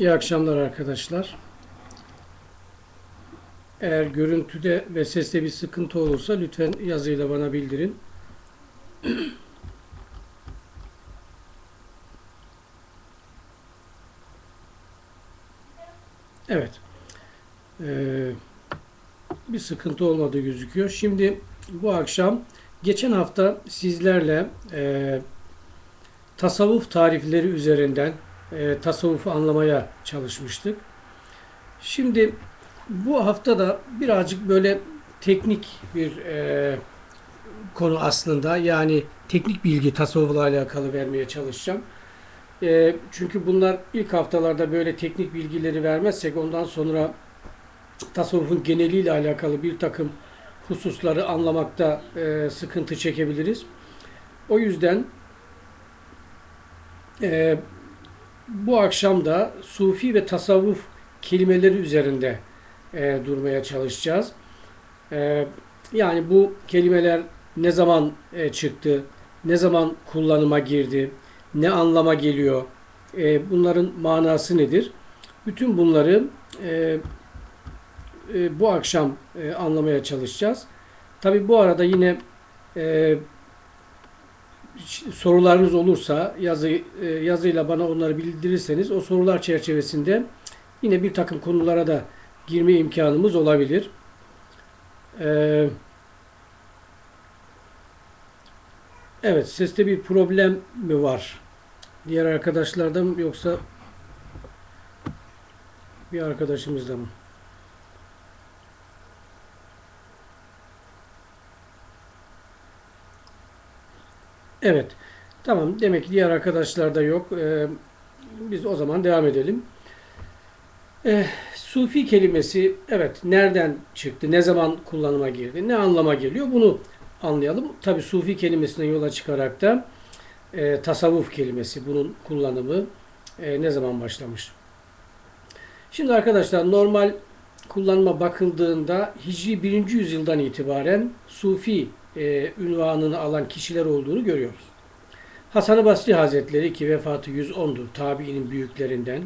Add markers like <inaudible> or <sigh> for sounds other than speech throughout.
İyi akşamlar arkadaşlar. Eğer görüntüde ve seste bir sıkıntı olursa lütfen yazıyla bana bildirin. <clears throat> Evet. Ee, bir sıkıntı olmadığı gözüküyor. Şimdi bu akşam geçen hafta sizlerle e, tasavvuf tarifleri üzerinden e, tasavvufu anlamaya çalışmıştık. Şimdi bu hafta da birazcık böyle teknik bir e, konu aslında. Yani teknik bilgi tasavvufla alakalı vermeye çalışacağım. E, çünkü bunlar ilk haftalarda böyle teknik bilgileri vermezsek ondan sonra tasavvufun geneliyle alakalı bir takım hususları anlamakta e, sıkıntı çekebiliriz. O yüzden e, bu akşam da sufi ve tasavvuf kelimeleri üzerinde e, durmaya çalışacağız. E, yani bu kelimeler ne zaman e, çıktı, ne zaman kullanıma girdi, ne anlama geliyor, e, bunların manası nedir? Bütün bunları e, e, bu akşam e, anlamaya çalışacağız. Tabi bu arada yine e, sorularınız olursa yazı e, yazıyla bana onları bildirirseniz o sorular çerçevesinde yine bir takım konulara da girme imkanımız olabilir. Ee, evet, seste bir problem mi var? Diğer arkadaşlardan mı yoksa bir arkadaşımızda mı? Evet. Tamam. Demek ki diğer arkadaşlarda yok. Ee, biz o zaman devam edelim. Ee, Sufi kelimesi evet nereden çıktı? Ne zaman kullanıma girdi? Ne anlama geliyor? Bunu anlayalım. Tabi Sufi kelimesinden yola çıkarak da e, tasavvuf kelimesi bunun kullanımı e, ne zaman başlamış? Şimdi arkadaşlar normal kullanıma bakıldığında Hicri 1. yüzyıldan itibaren Sufi e, ünvanını alan kişiler olduğunu görüyoruz. Hasan-ı Basri Hazretleri ki vefatı 110'dur tabiinin büyüklerinden.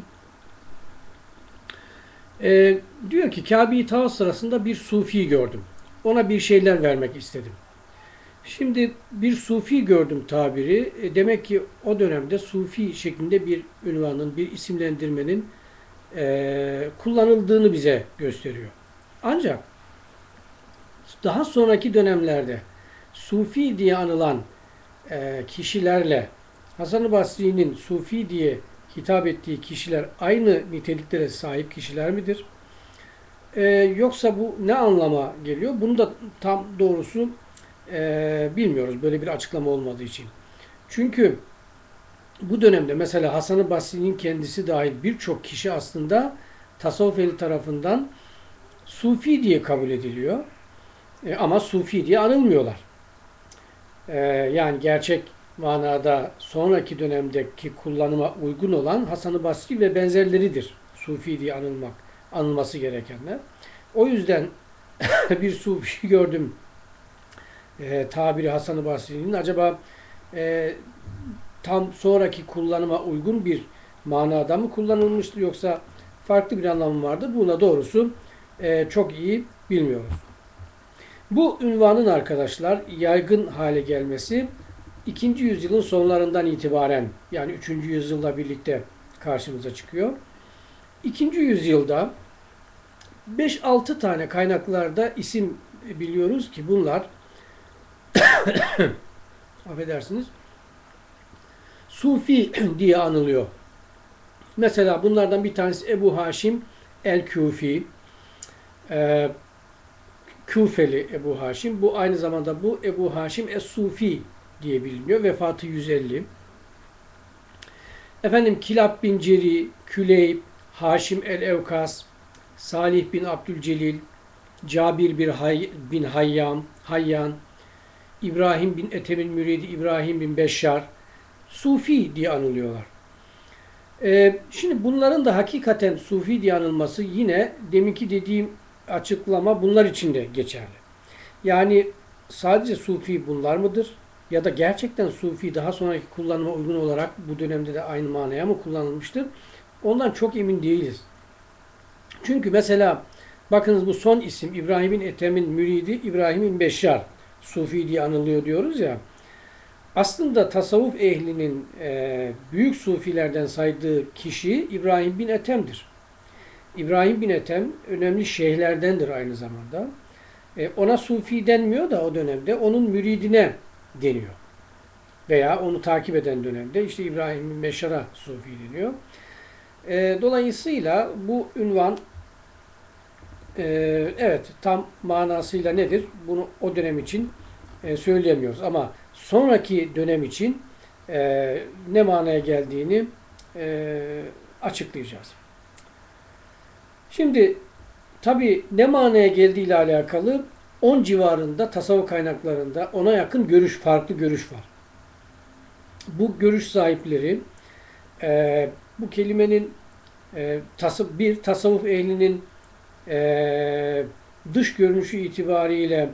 E, diyor ki Kabe'yi tavaf sırasında bir sufi gördüm. Ona bir şeyler vermek istedim. Şimdi bir sufi gördüm tabiri. E, demek ki o dönemde sufi şeklinde bir ünvanın, bir isimlendirmenin e, kullanıldığını bize gösteriyor. Ancak daha sonraki dönemlerde Sufi diye anılan e, kişilerle Hasan-ı Basri'nin Sufi diye hitap ettiği kişiler aynı niteliklere sahip kişiler midir? E, yoksa bu ne anlama geliyor? Bunu da tam doğrusu e, bilmiyoruz böyle bir açıklama olmadığı için. Çünkü bu dönemde mesela Hasan-ı Basri'nin kendisi dahil birçok kişi aslında tasavvuf eli tarafından Sufi diye kabul ediliyor. E, ama Sufi diye anılmıyorlar. E, yani gerçek manada sonraki dönemdeki kullanıma uygun olan Hasan-ı Basri ve benzerleridir. Sufi diye anılmak, anılması gerekenler. O yüzden <coughs> bir Sufi gördüm e, tabiri Hasan-ı Basri'nin acaba e, tam sonraki kullanıma uygun bir manada mı kullanılmıştır yoksa farklı bir anlamı vardır? Buna doğrusu e, çok iyi bilmiyoruz. Bu ünvanın arkadaşlar yaygın hale gelmesi 2. yüzyılın sonlarından itibaren yani 3. yüzyılla birlikte karşımıza çıkıyor. 2. yüzyılda 5-6 tane kaynaklarda isim biliyoruz ki bunlar <coughs> affedersiniz Sufi <coughs> diye anılıyor. Mesela bunlardan bir tanesi Ebu Haşim el-Kufi. Ee, Küfeli Ebu Haşim. Bu aynı zamanda bu Ebu Haşim Es-Sufi diye biliniyor. Vefatı 150. Efendim Kilab bin Ceri, Küleyb, Haşim el-Evkas, Salih bin Abdülcelil, Cabir bin, Hay bin Hayyam, Hayyan, İbrahim bin Ethem'in müridi İbrahim bin Beşşar, Sufi diye anılıyorlar. Ee, şimdi bunların da hakikaten Sufi diye anılması yine deminki dediğim açıklama bunlar için de geçerli. Yani sadece Sufi bunlar mıdır? Ya da gerçekten Sufi daha sonraki kullanıma uygun olarak bu dönemde de aynı manaya mı kullanılmıştır? ondan çok emin değiliz. Çünkü mesela bakınız bu son isim İbrahim bin Ethem'in müridi İbrahim bin Beşşar. Sufi diye anılıyor diyoruz ya. Aslında tasavvuf ehlinin e, büyük sufilerden saydığı kişi İbrahim bin Ethem'dir. İbrahim bin Ethem önemli şeyhlerdendir aynı zamanda. E, ona sufi denmiyor da o dönemde onun müridine deniyor. Veya onu takip eden dönemde işte İbrahim bin Beşşar'a sufi deniyor. E, dolayısıyla bu ünvan e, evet tam manasıyla nedir? Bunu o dönem için e, söyleyemiyoruz ama sonraki dönem için e, ne manaya geldiğini e, açıklayacağız. Şimdi tabi ne manaya geldiği ile alakalı 10 civarında tasavvuf kaynaklarında ona yakın görüş, farklı görüş var. Bu görüş sahipleri e, bu kelimenin e, tas bir tasavvuf ehlinin e, dış görünüşü itibariyle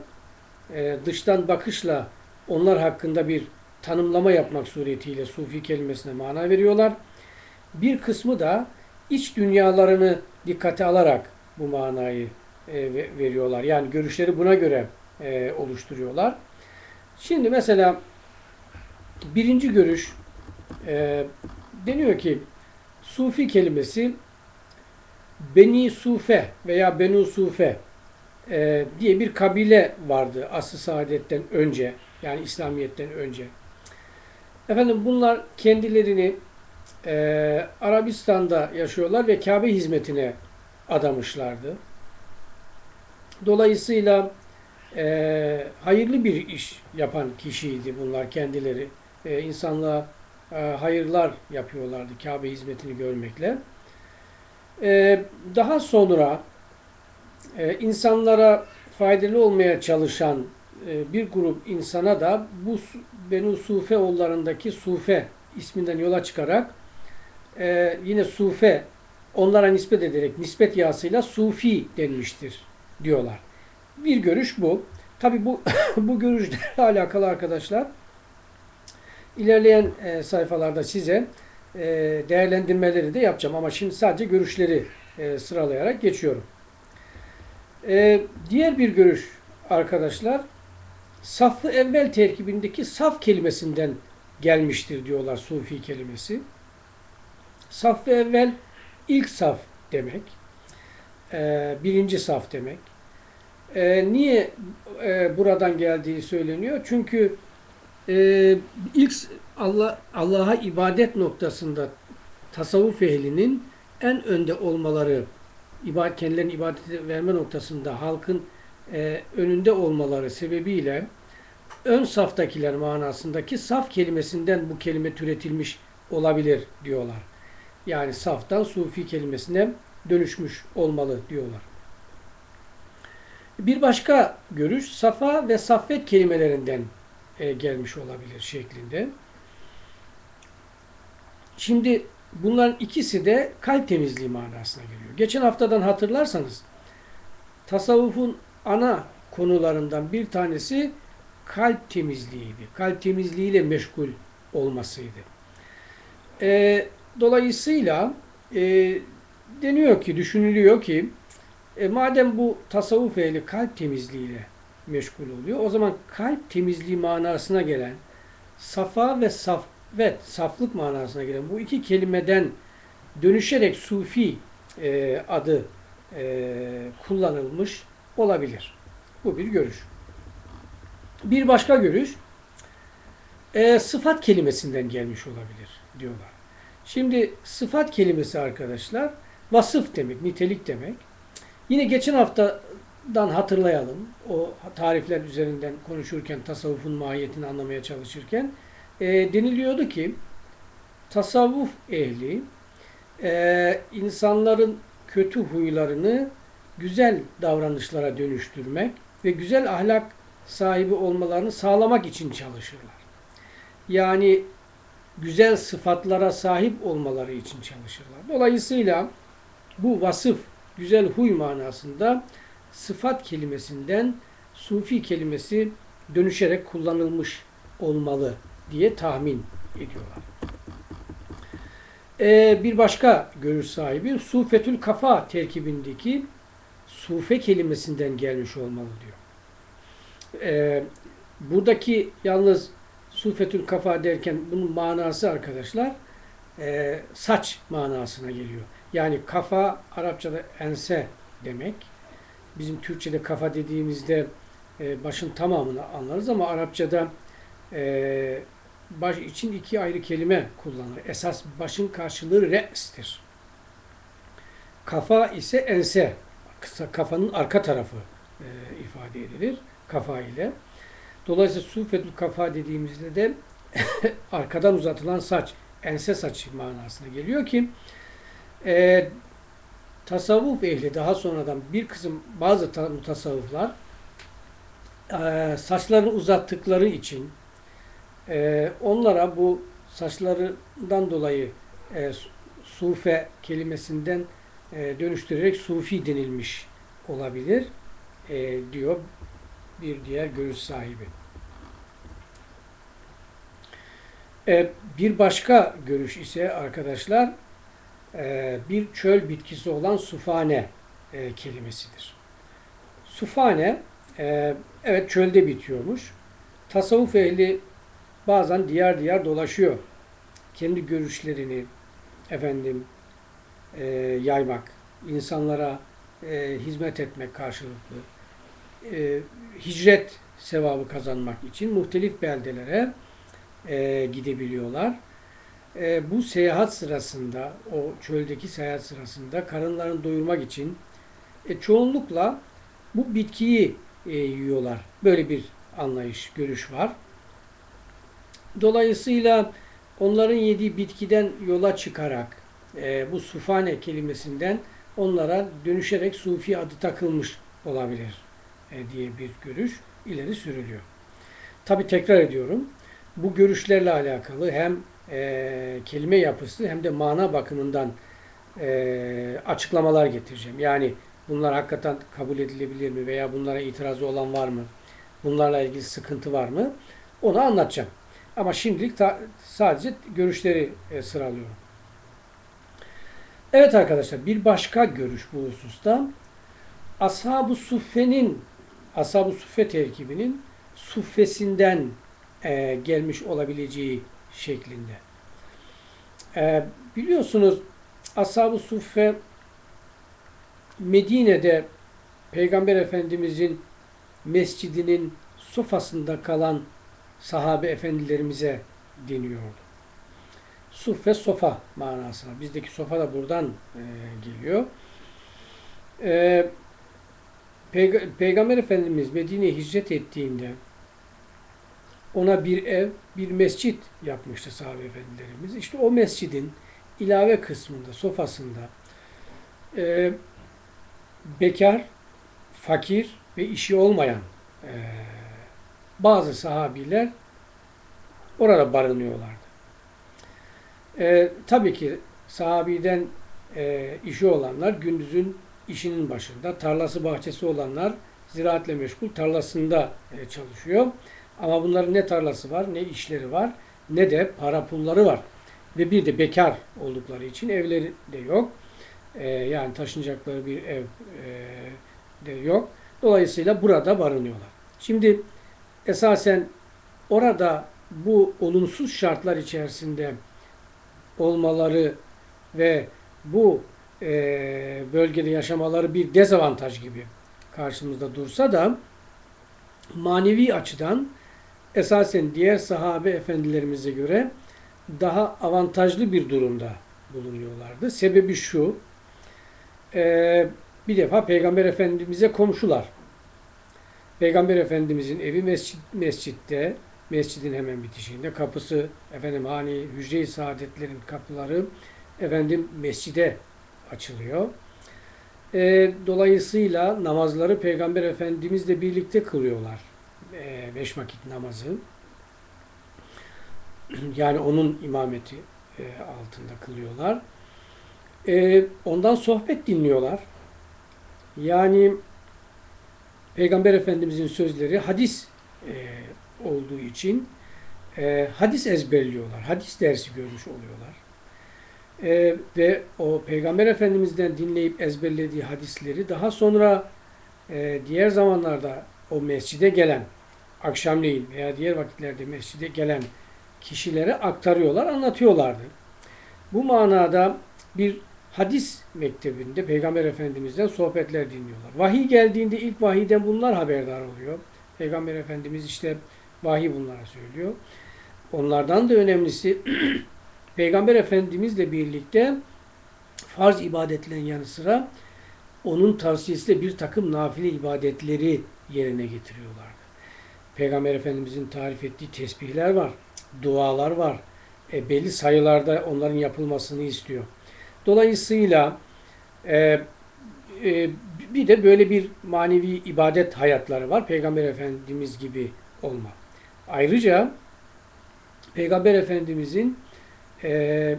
e, dıştan bakışla onlar hakkında bir tanımlama yapmak suretiyle sufi kelimesine mana veriyorlar. Bir kısmı da iç dünyalarını dikkate alarak bu manayı e, veriyorlar. Yani görüşleri buna göre e, oluşturuyorlar. Şimdi mesela birinci görüş e, deniyor ki sufi kelimesi Beni Sufe veya Benu Sufe diye bir kabile vardı asr saadetten önce yani İslamiyet'ten önce. Efendim bunlar kendilerini e, Arabistan'da yaşıyorlar ve Kabe hizmetine adamışlardı. Dolayısıyla e, hayırlı bir iş yapan kişiydi bunlar kendileri. E, insanlığa e, hayırlar yapıyorlardı Kabe hizmetini görmekle. E, daha sonra e, insanlara faydalı olmaya çalışan e, bir grup insana da bu Benu Sufe oğullarındaki Sufe isminden yola çıkarak e, yine Sufe onlara nispet ederek nispet yasıyla Sufi denmiştir diyorlar. Bir görüş bu. Tabi bu <coughs> bu görüşlerle alakalı arkadaşlar ilerleyen e, sayfalarda size e, değerlendirmeleri de yapacağım ama şimdi sadece görüşleri e, sıralayarak geçiyorum. E, diğer bir görüş arkadaşlar safı evvel terkibindeki saf kelimesinden gelmiştir diyorlar sufi kelimesi. Saf ve evvel ilk saf demek. E, birinci saf demek. E, niye e, buradan geldiği söyleniyor? Çünkü e, ilk Allah Allah'a ibadet noktasında tasavvuf ehlinin en önde olmaları, ibadet, kendilerine ibadet verme noktasında halkın e, önünde olmaları sebebiyle ön saftakiler manasındaki saf kelimesinden bu kelime türetilmiş olabilir diyorlar. Yani saftan sufi kelimesine dönüşmüş olmalı diyorlar. Bir başka görüş safa ve saffet kelimelerinden e, gelmiş olabilir şeklinde. Şimdi bunların ikisi de kalp temizliği manasına geliyor. Geçen haftadan hatırlarsanız tasavvufun ana konularından bir tanesi kalp temizliğiydi. Kalp temizliğiyle meşgul olmasıydı. E, dolayısıyla e, deniyor ki, düşünülüyor ki e, madem bu tasavvuf ehli kalp temizliğiyle meşgul oluyor, o zaman kalp temizliği manasına gelen safa ve safvet, saflık manasına gelen bu iki kelimeden dönüşerek sufi e, adı e, kullanılmış olabilir. Bu bir görüş. Bir başka görüş e, sıfat kelimesinden gelmiş olabilir diyorlar. Şimdi sıfat kelimesi arkadaşlar vasıf demek, nitelik demek. Yine geçen haftadan hatırlayalım. O tarifler üzerinden konuşurken, tasavvufun mahiyetini anlamaya çalışırken e, deniliyordu ki tasavvuf ehli e, insanların kötü huylarını güzel davranışlara dönüştürmek ve güzel ahlak sahibi olmalarını sağlamak için çalışırlar. Yani güzel sıfatlara sahip olmaları için çalışırlar. Dolayısıyla bu vasıf, güzel huy manasında sıfat kelimesinden sufi kelimesi dönüşerek kullanılmış olmalı diye tahmin ediyorlar. Ee, bir başka görüş sahibi Sufetül Kafa terkibindeki sufe kelimesinden gelmiş olmalı diyor. Ee, buradaki yalnız Sufetül Kafa derken bunun manası arkadaşlar e, saç manasına geliyor. Yani kafa Arapçada ense demek. Bizim Türkçe'de kafa dediğimizde e, başın tamamını anlarız ama Arapçada e, baş için iki ayrı kelime kullanılır. Esas başın karşılığı re'stir. Kafa ise ense. Kısa kafanın arka tarafı e, ifade edilir. Kafa ile. Dolayısıyla sufetül kafa dediğimizde de <laughs> arkadan uzatılan saç, ense saçı manasına geliyor ki e, tasavvuf ehli daha sonradan bir kısım bazı ta, mutasavvıflar e, saçlarını uzattıkları için e, onlara bu saçlarından dolayı e, sufe kelimesinden e, dönüştürerek sufi denilmiş olabilir e, diyor bir diğer görüş sahibi. E, bir başka görüş ise arkadaşlar e, bir çöl bitkisi olan sufane e, kelimesidir. Sufane evet çölde bitiyormuş. Tasavvuf ehli bazen diğer diğer dolaşıyor. Kendi görüşlerini efendim yaymak, insanlara hizmet etmek karşılıklı, e, hicret sevabı kazanmak için muhtelif beldelere e, gidebiliyorlar. E, bu seyahat sırasında, o çöldeki seyahat sırasında karınlarını doyurmak için e, çoğunlukla bu bitkiyi e, yiyorlar. Böyle bir anlayış, görüş var. Dolayısıyla onların yediği bitkiden yola çıkarak e, bu sufane kelimesinden onlara dönüşerek sufi adı takılmış olabilir diye bir görüş ileri sürülüyor. Tabi tekrar ediyorum. Bu görüşlerle alakalı hem e, kelime yapısı hem de mana bakımından e, açıklamalar getireceğim. Yani bunlar hakikaten kabul edilebilir mi veya bunlara itirazı olan var mı? Bunlarla ilgili sıkıntı var mı? Onu anlatacağım. Ama şimdilik sadece görüşleri e, sıralıyorum. Evet arkadaşlar bir başka görüş bu hususta Ashab-ı Suffe'nin Ashab-ı Suffe terkibinin suffesinden e, gelmiş olabileceği şeklinde. E, biliyorsunuz Ashab-ı Suffe Medine'de Peygamber Efendimizin mescidinin sofasında kalan sahabe efendilerimize deniyordu. Suffe sofa manasına. Bizdeki sofa da buradan e, geliyor. E, Peyg Peygamber Efendimiz Medine'ye hicret ettiğinde ona bir ev, bir mescit yapmıştı sahabe efendilerimiz. İşte o mescidin ilave kısmında, sofasında e, bekar, fakir ve işi olmayan e, bazı sahabiler orada barınıyorlardı. E, tabii ki sahabiden e, işi olanlar gündüzün işinin başında, tarlası bahçesi olanlar ziraatle meşgul tarlasında e, çalışıyor. Ama bunların ne tarlası var, ne işleri var, ne de para pulları var. Ve bir de bekar oldukları için evleri de yok. E, yani taşınacakları bir ev e, de yok. Dolayısıyla burada barınıyorlar. Şimdi esasen orada bu olumsuz şartlar içerisinde olmaları ve bu e, bölgede yaşamaları bir dezavantaj gibi karşımızda dursa da manevi açıdan esasen diğer sahabe efendilerimize göre daha avantajlı bir durumda bulunuyorlardı. Sebebi şu, e, bir defa Peygamber Efendimiz'e komşular. Peygamber Efendimiz'in evi mescit, mescitte, mescidin hemen bitişiğinde kapısı, efendim hani hücre-i saadetlerin kapıları efendim mescide açılıyor. E, dolayısıyla namazları Peygamber Efendimizle birlikte kılıyorlar. E, beş vakit namazı. <clears throat> Yani onun imameti e, altında kılıyorlar. E, ondan sohbet dinliyorlar. Yani Peygamber Efendimizin sözleri hadis e, olduğu için e, hadis ezberliyorlar. Hadis dersi görmüş oluyorlar. E, ve o Peygamber Efendimiz'den dinleyip ezberlediği hadisleri daha sonra e, diğer zamanlarda o mescide gelen, akşamleyin veya diğer vakitlerde mescide gelen kişilere aktarıyorlar, anlatıyorlardı. Bu manada bir hadis mektebinde Peygamber Efendimiz'den sohbetler dinliyorlar. Vahiy geldiğinde ilk vahiyden bunlar haberdar oluyor. Peygamber Efendimiz işte vahiy bunlara söylüyor. Onlardan da önemlisi <clears throat> Peygamber Efendimizle birlikte farz ibadetlerin yanı sıra onun tavsiyesiyle bir takım nafile ibadetleri yerine getiriyorlardı. Peygamber Efendimizin tarif ettiği tesbihler var, dualar var. E, belli sayılarda onların yapılmasını istiyor. Dolayısıyla e, e, bir de böyle bir manevi ibadet hayatları var. Peygamber Efendimiz gibi olma. Ayrıca Peygamber Efendimizin e,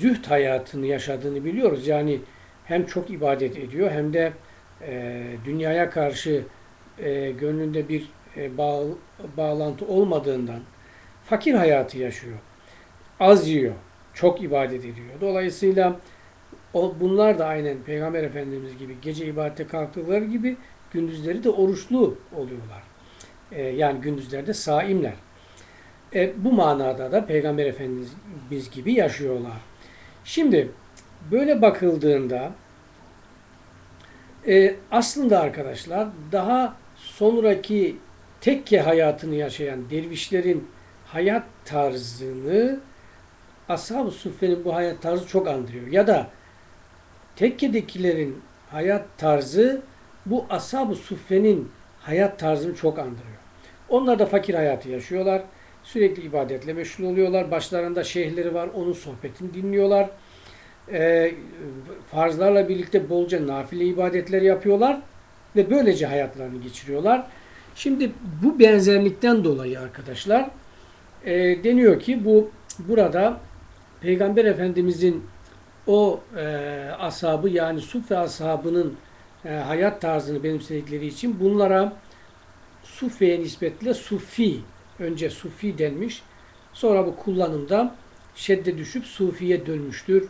züht hayatını yaşadığını biliyoruz. Yani hem çok ibadet ediyor hem de e, dünyaya karşı e, gönlünde bir e, bağ, bağlantı olmadığından fakir hayatı yaşıyor. Az yiyor, çok ibadet ediyor. Dolayısıyla o, bunlar da aynen Peygamber Efendimiz gibi gece ibadete kalktıkları gibi gündüzleri de oruçlu oluyorlar. E, yani gündüzlerde saimler. E, bu manada da Peygamber Efendimiz gibi yaşıyorlar. Şimdi böyle bakıldığında e, aslında arkadaşlar daha sonraki tekke hayatını yaşayan dervişlerin hayat tarzını Ashab-ı Suffe'nin bu hayat tarzı çok andırıyor. Ya da tekkedekilerin hayat tarzı bu Ashab-ı Suffe'nin hayat tarzını çok andırıyor. Onlar da fakir hayatı yaşıyorlar. Sürekli ibadetle meşgul oluyorlar. Başlarında şeyhleri var. Onun sohbetini dinliyorlar. E, farzlarla birlikte bolca nafile ibadetler yapıyorlar. Ve böylece hayatlarını geçiriyorlar. Şimdi bu benzerlikten dolayı arkadaşlar e, deniyor ki bu burada Peygamber Efendimizin o e, ashabı yani Sufi ashabının e, hayat tarzını benimsedikleri için bunlara Sufi'ye nispetle Sufi önce Sufi denmiş sonra bu kullanımda şedde düşüp Sufi'ye dönmüştür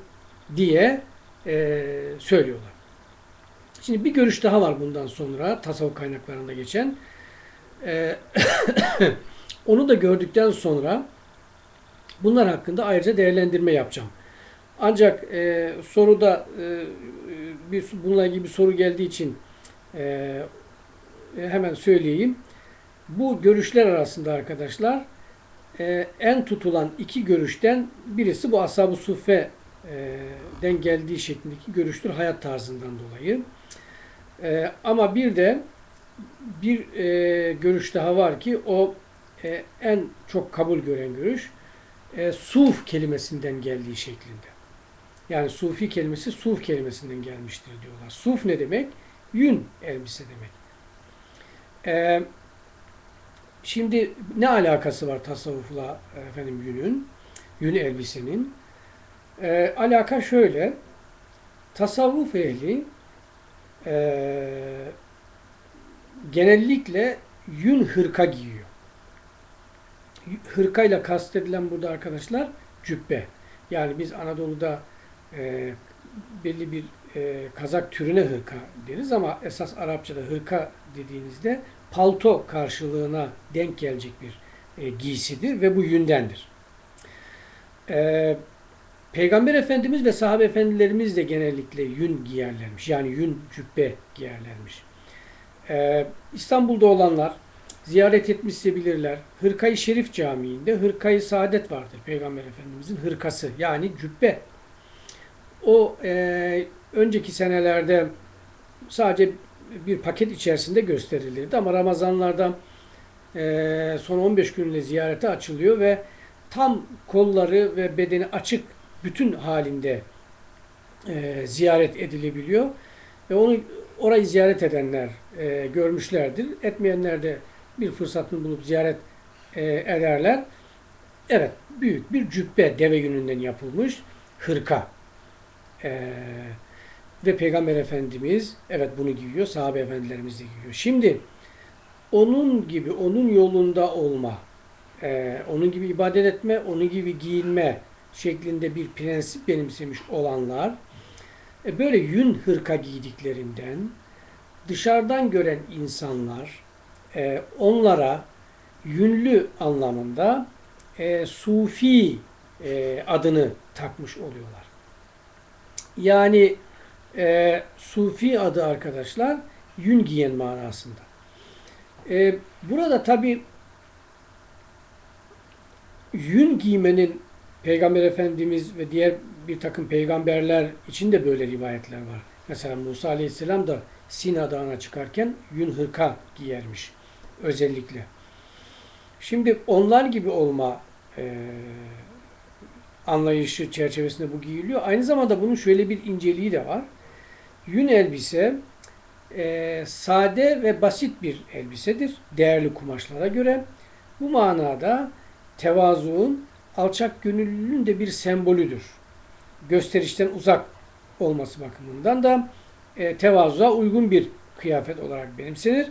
diye e, söylüyorlar. Şimdi bir görüş daha var bundan sonra tasavvuf kaynaklarında geçen. E, <coughs> onu da gördükten sonra bunlar hakkında ayrıca değerlendirme yapacağım. Ancak e, soruda e, bir bununla ilgili bir soru geldiği için e, hemen söyleyeyim. Bu görüşler arasında arkadaşlar e, en tutulan iki görüşten birisi bu Ashab-ı Suffe'den geldiği şeklindeki görüştür hayat tarzından dolayı. E, ama bir de bir e, görüş daha var ki o e, en çok kabul gören görüş e, suf kelimesinden geldiği şeklinde. Yani sufi kelimesi suf kelimesinden gelmiştir diyorlar. Suf ne demek? Yün elbise demek. Ee, şimdi ne alakası var tasavvufla efendim yünün? Yün elbisenin. Ee, alaka şöyle. Tasavvuf ehli e, genellikle yün hırka giyiyor. Hırkayla kastedilen burada arkadaşlar cübbe. Yani biz Anadolu'da e, belli bir e, kazak türüne hırka deriz ama esas Arapçada hırka dediğinizde palto karşılığına denk gelecek bir e, giysidir ve bu yündendir. E, Peygamber Efendimiz ve sahabe efendilerimiz de genellikle yün giyerlermiş. Yani yün cübbe giyerlermiş. E, İstanbul'da olanlar ziyaret etmişse bilirler. Hırkayı Şerif Camii'nde Hırkayı Saadet vardır. Peygamber Efendimizin hırkası yani cübbe o e, önceki senelerde sadece bir paket içerisinde gösterilirdi ama Ramazanlarda e, son 15 günle ziyarete açılıyor ve tam kolları ve bedeni açık bütün halinde e, ziyaret edilebiliyor. Ve onu orayı ziyaret edenler e, görmüşlerdir. Etmeyenler de bir fırsatını bulup ziyaret e, ederler. Evet, büyük bir cübbe deve gününden yapılmış hırka. Ee, ve Peygamber Efendimiz evet bunu giyiyor, sahabe efendilerimiz de giyiyor. Şimdi onun gibi, onun yolunda olma, e, onun gibi ibadet etme, onun gibi giyinme şeklinde bir prensip benimsemiş olanlar e, böyle yün hırka giydiklerinden dışarıdan gören insanlar e, onlara yünlü anlamında e, sufi e, adını takmış oluyorlar. Yani e, sufi adı arkadaşlar yün giyen manasında. E, burada tabi yün giymenin Peygamber Efendimiz ve diğer bir takım peygamberler için de böyle rivayetler var. Mesela Musa Aleyhisselam da Sina Dağı'na çıkarken yün hırka giyermiş özellikle. Şimdi onlar gibi olma e, anlayışı çerçevesinde bu giyiliyor. Aynı zamanda bunun şöyle bir inceliği de var. Yün elbise e, sade ve basit bir elbisedir. Değerli kumaşlara göre. Bu manada tevazuun, alçak gönüllülüğün de bir sembolüdür. Gösterişten uzak olması bakımından da e, tevazuğa uygun bir kıyafet olarak benimsenir.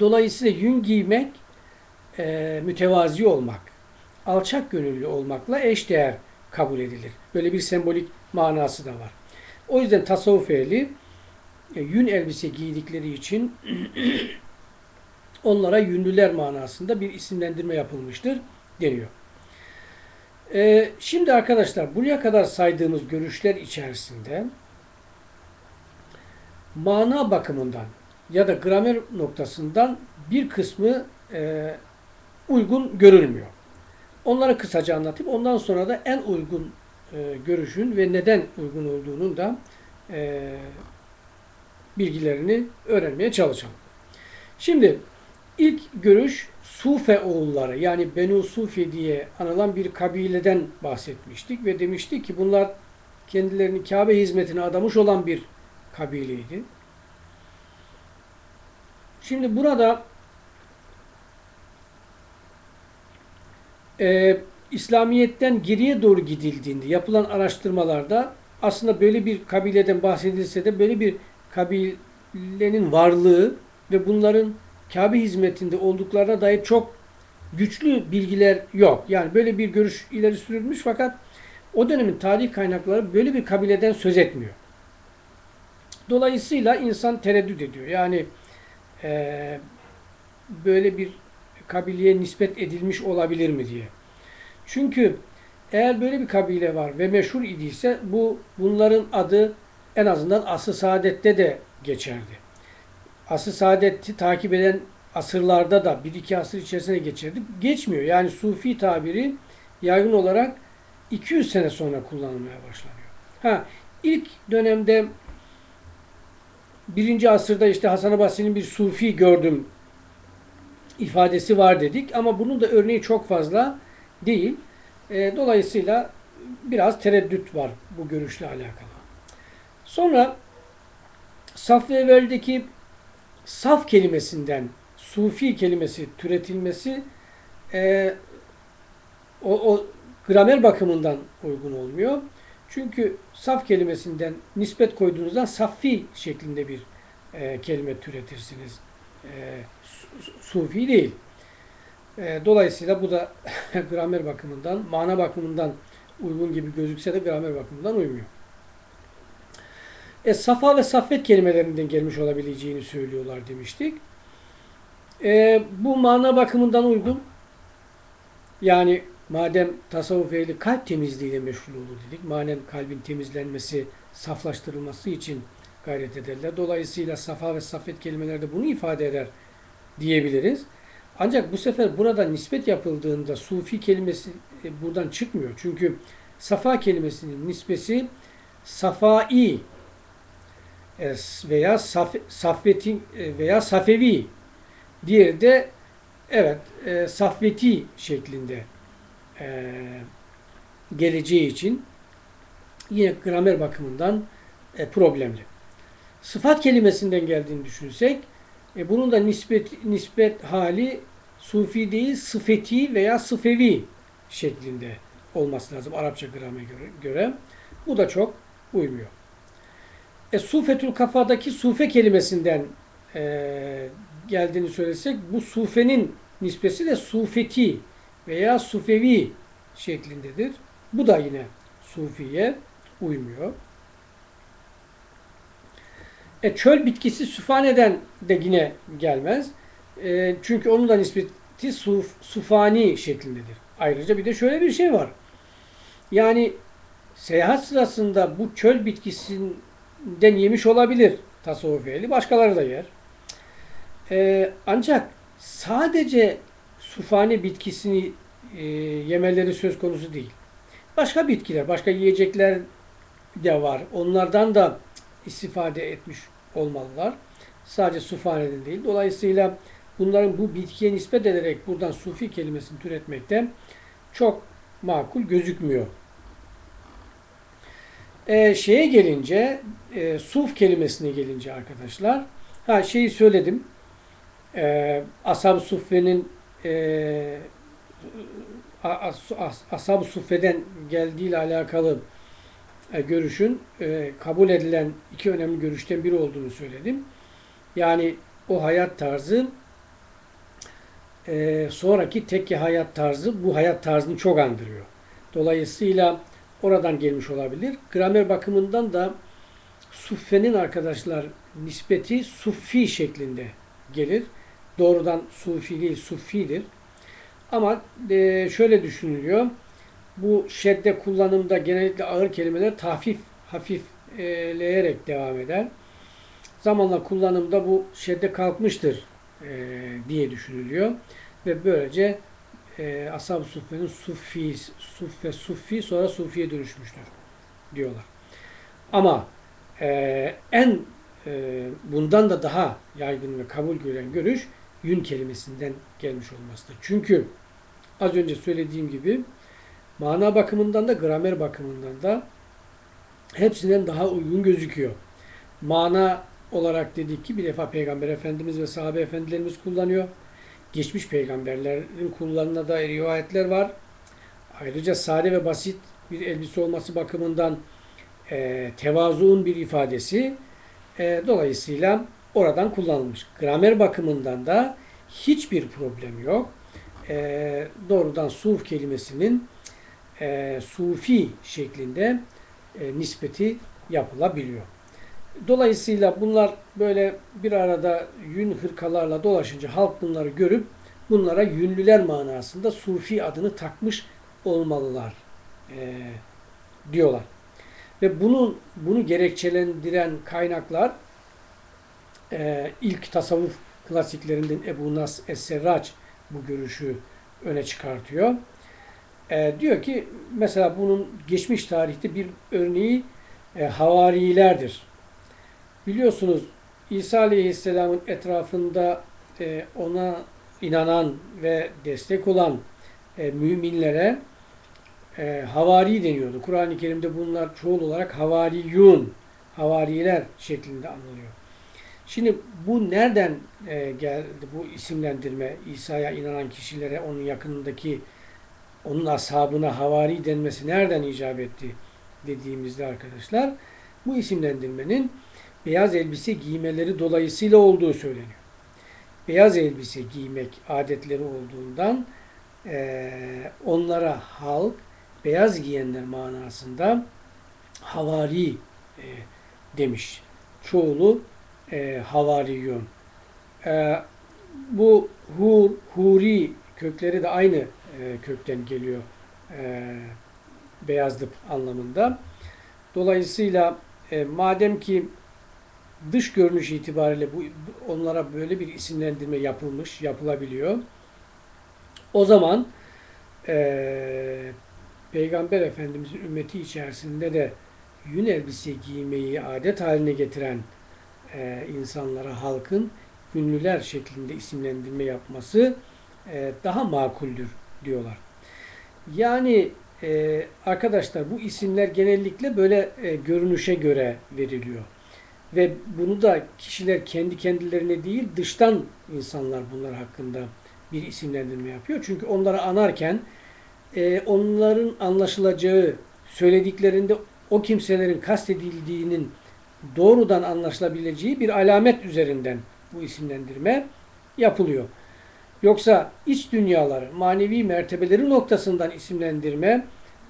Dolayısıyla yün giymek e, mütevazi olmak, alçak gönüllü olmakla eşdeğer kabul edilir. Böyle bir sembolik manası da var. O yüzden tasavvuf ehli e, yün elbise giydikleri için <clears throat> onlara yünlüler manasında bir isimlendirme yapılmıştır deniyor. Ee, şimdi arkadaşlar buraya kadar saydığımız görüşler içerisinde mana bakımından ya da gramer noktasından bir kısmı e, uygun görülmüyor. Onları kısaca anlatayım. Ondan sonra da en uygun e, görüşün ve neden uygun olduğunun da e, bilgilerini öğrenmeye çalışalım. Şimdi ilk görüş Sufe oğulları yani Benu Sufi diye anılan bir kabileden bahsetmiştik ve demiştik ki bunlar kendilerini Kabe hizmetine adamış olan bir kabileydi. Şimdi burada e, İslamiyet'ten geriye doğru gidildiğinde yapılan araştırmalarda aslında böyle bir kabileden bahsedilse de böyle bir kabilenin varlığı ve bunların Kabe hizmetinde olduklarına dair çok güçlü bilgiler yok. Yani böyle bir görüş ileri sürülmüş fakat o dönemin tarih kaynakları böyle bir kabileden söz etmiyor. Dolayısıyla insan tereddüt ediyor. Yani e, böyle bir kabileye nispet edilmiş olabilir mi diye. Çünkü eğer böyle bir kabile var ve meşhur idiyse bu bunların adı en azından Asr-ı Saadet'te de geçerdi. Asr-ı Saadet'i takip eden asırlarda da bir iki asır içerisine geçirdi. Geçmiyor. Yani Sufi tabiri yaygın olarak 200 sene sonra kullanılmaya başlanıyor. Ha, ilk dönemde birinci asırda işte Hasan-ı Basri'nin bir Sufi gördüm ifadesi var dedik ama bunun da örneği çok fazla değil. E, dolayısıyla biraz tereddüt var bu görüşle alakalı. Sonra saf ve saf kelimesinden sufi kelimesi türetilmesi e, o, o gramer bakımından uygun olmuyor. Çünkü saf kelimesinden nispet koyduğunuzda safi şeklinde bir e, kelime türetirsiniz. E, sufi değil. E, dolayısıyla bu da <laughs> gramer bakımından, mana bakımından uygun gibi gözükse de gramer bakımından uymuyor. E, safa ve saffet kelimelerinden gelmiş olabileceğini söylüyorlar demiştik. E, bu mana bakımından uygun. Yani madem tasavvuf ehli kalp temizliğiyle meşgul olur dedik. Manen kalbin temizlenmesi, saflaştırılması için gayret ederler. Dolayısıyla safa ve saffet kelimeleri de bunu ifade eder diyebiliriz. Ancak bu sefer burada nispet yapıldığında sufi kelimesi e, buradan çıkmıyor. Çünkü safa kelimesinin nispesi safai e, veya saf, safvetin e, veya safevi diğeri de evet safveti şeklinde geleceği için yine gramer bakımından problemli. Sıfat kelimesinden geldiğini düşünsek e bunun da nispet, nispet hali sufi değil, sıfeti veya sıfevi şeklinde olması lazım Arapça grame göre. göre. Bu da çok uymuyor. E, sufetül kafadaki sufe kelimesinden e, geldiğini söylesek bu sufenin nispesi de sufeti veya sufevi şeklindedir. Bu da yine Sufi'ye uymuyor. E, çöl bitkisi süfaneden de yine gelmez. E, çünkü onun da nispeti suf, sufani şeklindedir. Ayrıca bir de şöyle bir şey var. Yani seyahat sırasında bu çöl bitkisinden yemiş olabilir tasavvuf ehli. Başkaları da yer. E, ancak sadece sufani bitkisini e, yemeleri söz konusu değil. Başka bitkiler, başka yiyecekler de var. Onlardan da istifade etmiş olmalılar. Sadece sufaneden değil. Dolayısıyla bunların bu bitkiye nispet ederek buradan sufi kelimesini türetmekte çok makul gözükmüyor. Ee, şeye gelince, e, suf kelimesine gelince arkadaşlar, ha şeyi söyledim. E, Ashab-ı Suffe'nin e, Ashab-ı Suffe'den geldiği ile alakalı e, görüşün e, kabul edilen iki önemli görüşten biri olduğunu söyledim. Yani o hayat tarzı e, sonraki tekke hayat tarzı bu hayat tarzını çok andırıyor. Dolayısıyla oradan gelmiş olabilir. Gramer bakımından da suffenin arkadaşlar nispeti suffi şeklinde gelir. Doğrudan sufi değil, suffidir. Ama şöyle düşünülüyor bu şedde kullanımda genellikle ağır kelimeler tahfif, hafifleyerek devam eder. Zamanla kullanımda bu şedde kalkmıştır e, diye düşünülüyor. Ve böylece e, Ashab-ı Suffe'nin Sufi, Suffe, Sufi sonra Sufi'ye dönüşmüştür diyorlar. Ama e, en e, bundan da daha yaygın ve kabul gören görüş yün kelimesinden gelmiş olmasıdır. Çünkü az önce söylediğim gibi Mana bakımından da gramer bakımından da hepsinden daha uygun gözüküyor. Mana olarak dedik ki bir defa Peygamber Efendimiz ve sahabe efendilerimiz kullanıyor. Geçmiş peygamberlerin kullanına dair rivayetler var. Ayrıca sade ve basit bir elbise olması bakımından e, tevazuun bir ifadesi. E, dolayısıyla oradan kullanılmış. Gramer bakımından da hiçbir problem yok. E, doğrudan suf kelimesinin e, sufi şeklinde e, nispeti yapılabiliyor. Dolayısıyla bunlar böyle bir arada yün hırkalarla dolaşınca halk bunları görüp bunlara yünlüler manasında sufi adını takmış olmalılar e, diyorlar. Ve bunun bunu gerekçelendiren kaynaklar e, ilk tasavvuf klasiklerinden Ebu Nas Es-Serraç bu görüşü öne çıkartıyor. E, diyor ki mesela bunun geçmiş tarihte bir örneği e, havarilerdir. Biliyorsunuz İsa Aleyhisselam'ın etrafında e, ona inanan ve destek olan e, müminlere e, havari deniyordu. Kur'an-ı Kerim'de bunlar çoğul olarak havariyun, havariler şeklinde anılıyor. Şimdi bu nereden e, geldi bu isimlendirme İsa'ya inanan kişilere onun yakınındaki onun ashabına havari denmesi nereden icap etti dediğimizde arkadaşlar bu isimlendirmenin beyaz elbise giymeleri dolayısıyla olduğu söyleniyor. Beyaz elbise giymek adetleri olduğundan e, onlara halk beyaz giyenler manasında havari e, demiş. Çoğulu e, havariyun. E, bu hur, huri kökleri de aynı e, kökten geliyor e, beyazlık anlamında. Dolayısıyla e, madem ki dış görünüş itibariyle bu onlara böyle bir isimlendirme yapılmış, yapılabiliyor. O zaman e, Peygamber Efendimizin ümmeti içerisinde de yün elbise giymeyi adet haline getiren e, insanlara, halkın ünlüler şeklinde isimlendirme yapması e, daha makuldür diyorlar. Yani e, arkadaşlar bu isimler genellikle böyle e, görünüşe göre veriliyor. Ve bunu da kişiler kendi kendilerine değil dıştan insanlar bunlar hakkında bir isimlendirme yapıyor. Çünkü onları anarken e, onların anlaşılacağı söylediklerinde o kimselerin kastedildiğinin doğrudan anlaşılabileceği bir alamet üzerinden bu isimlendirme yapılıyor. Yoksa iç dünyaları, manevi mertebeleri noktasından isimlendirme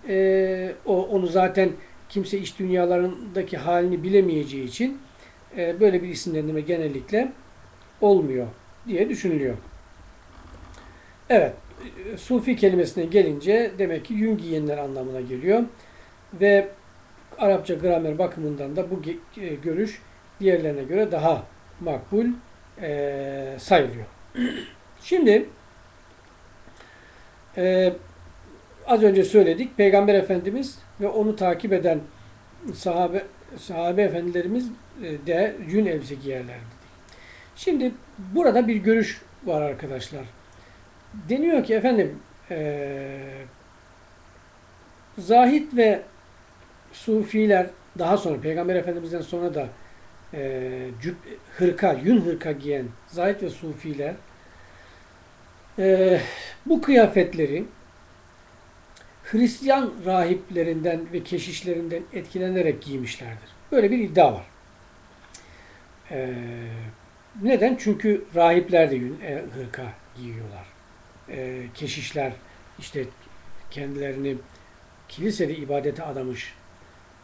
e, o onu zaten kimse iç dünyalarındaki halini bilemeyeceği için e, böyle bir isimlendirme genellikle olmuyor diye düşünülüyor. Evet, e, Sufi kelimesine gelince demek ki yün giyenler anlamına geliyor ve Arapça gramer bakımından da bu e, görüş diğerlerine göre daha makbul sayılıyor. <clears throat> Şimdi az önce söyledik Peygamber Efendimiz ve onu takip eden sahabe sahabe efendilerimiz e, de yün elbise giyerlerdi. Şimdi burada bir görüş var arkadaşlar. Deniyor ki efendim e, zahit ve sufiler daha sonra Peygamber Efendimiz'den sonra da e, cüb, hırka, yün hırka giyen zahit ve sufiler e, bu kıyafetleri Hristiyan rahiplerinden ve keşişlerinden etkilenerek giymişlerdir. Böyle bir iddia var. Ee, neden? Çünkü rahipler de e, hırka giyiyorlar. Ee, keşişler işte kendilerini kilisede ibadete adamış,